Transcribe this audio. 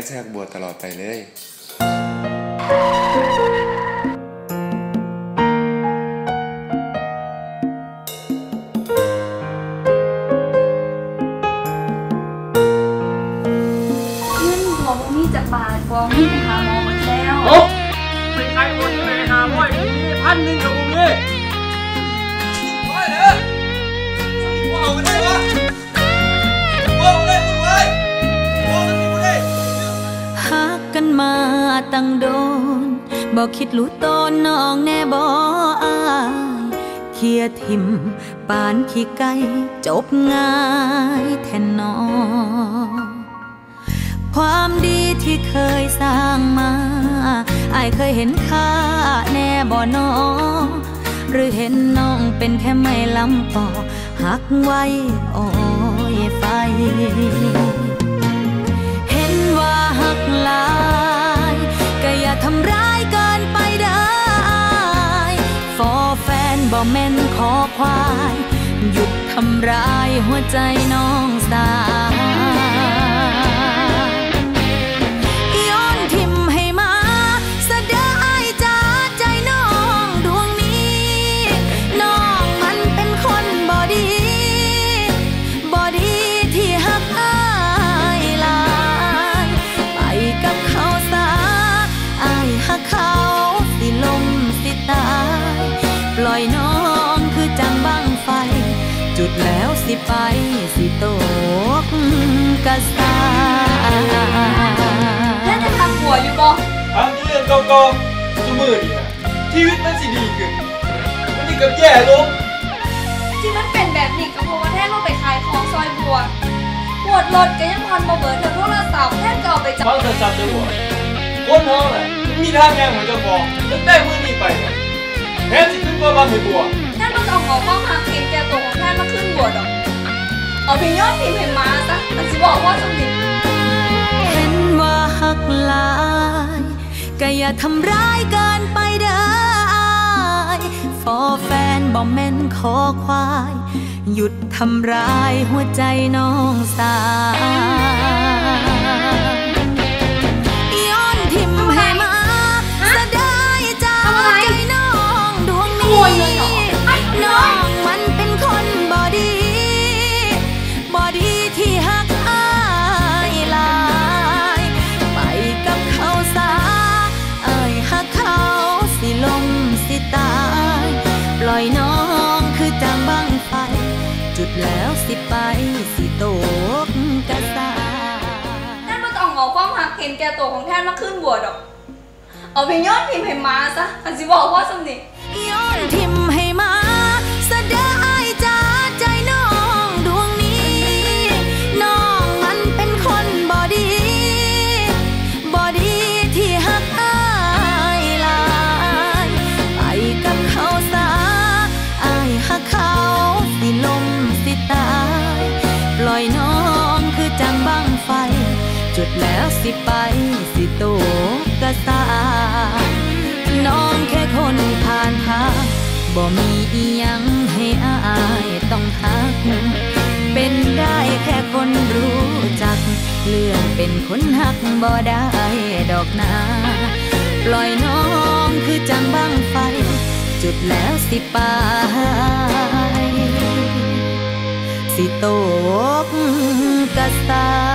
นจะหักบัวตลอดไปเลยเงินบัวบ่มีจักบาทบัวมีไปหาหมอหมดแล้วโอ้ไปใครโอนไปหาพ่อยมีพันหนึ่งกับผมนี่พ่อยเด้อว่าเอาไปได้วะ ตั้งโดนบอกคิดรู้ตนน้องแน่บ่อายเคียทิมปานขี้ไก่จบง่ายแทนนอความดีที่เคยสร้างมาอายเคยเห็นค่าแน่บ่น้องหรือเห็นน้องเป็นแค่ไม่ลำปอหักไว้อ้ยไฟาย หยุดทำร้ายหัวใจน้องสาย สิไปสิตกกะสาแล้วจะทำบัวอยู่บ่ทำที่เรื่องเก่าๆสมือนี่นะชีวิตมันสิดีขึ้นมันนี่กับแย่ลงที่มันเป็นแบบนี้ก็เพราะว่าแท่นเราไปขายของซอยบัวปวดรถก็ยังพอนบ่เบิดเถอะโทรศัพท์แท่นก็เอาไปจับฟังโทรศัพท์จะหัวคนเฮาน่ะมันมีทางแง่ของเจ้าของตั้งแต่มื้อนี้ไปเนี่ยแทนสิขึ้นมาบ้านให้บัวแท่นมันเอาของข้อหักเห็นแก่ตัว เอาไปย้อนพิมพ์ให้มาซะมันสิบอกว่าสมนิเห็นว่าหักลายก็อย่าทำร้ายเกินไปเด้ออายฟอแฟนบ่แม่นขอควาย หยุดทำร้ายหัวใจน้องสา จางบังไฟ จุดแล้วสิไปสิโตกกะสาแท่นมันเอาของข้อหักเห็นแก่ตัวของแท่นมาขึ้นบัวดอก เอาไปย้อนพิมพ์ให้มาซะมันสิบอกว่าสมนิย้อนทิมให้ คือจังบังไฟ จุดแล้วสิไปสิโตกกะสาน้องแค่คนผ่านทางบ่มีอียังให้อายต้องทัก เป็นได้แค่คนรู้จัก เลื่อนเป็นคนหักบ่ได้ดอกนาปล่อยน้องคือจังบังไฟ จุดแล้วสิไปสิโต กกะสา